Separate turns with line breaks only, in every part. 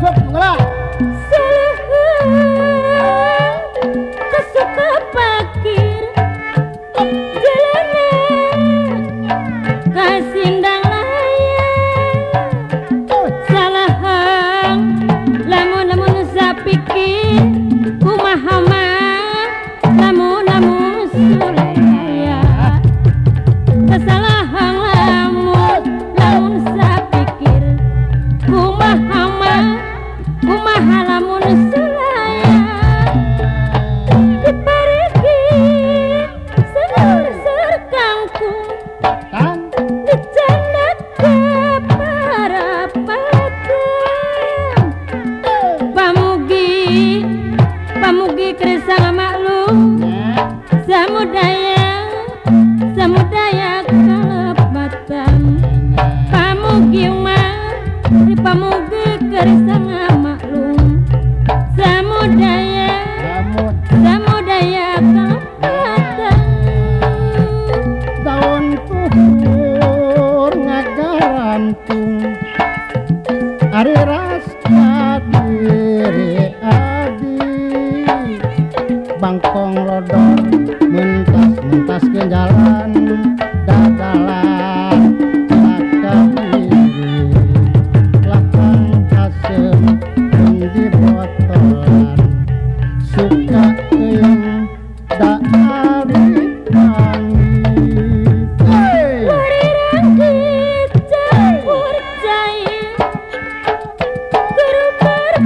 jomblo
Salah kesuka pakir Jalanan kasindang layang Salah lamun-lamun zapikir Kumahama lamun-lamun suleya Kesalahan lamun lamun zapikir Kumahama crezaba más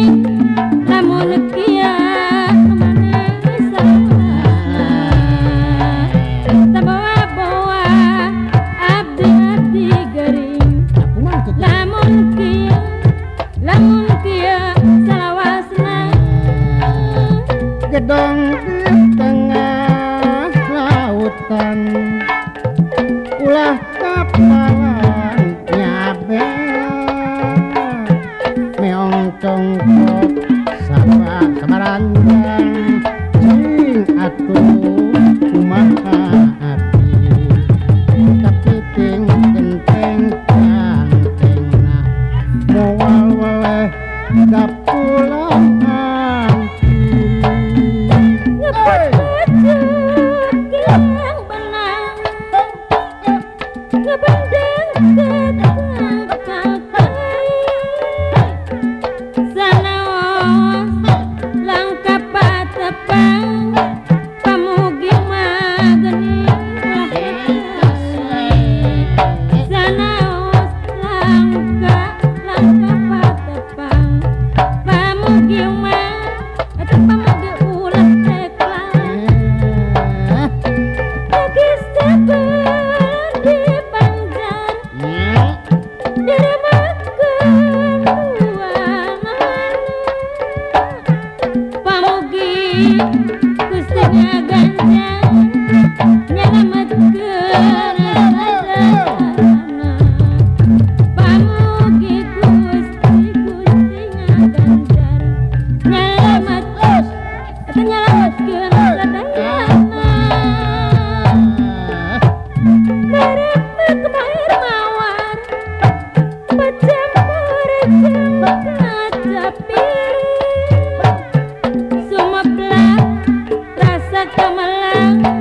Bye. now.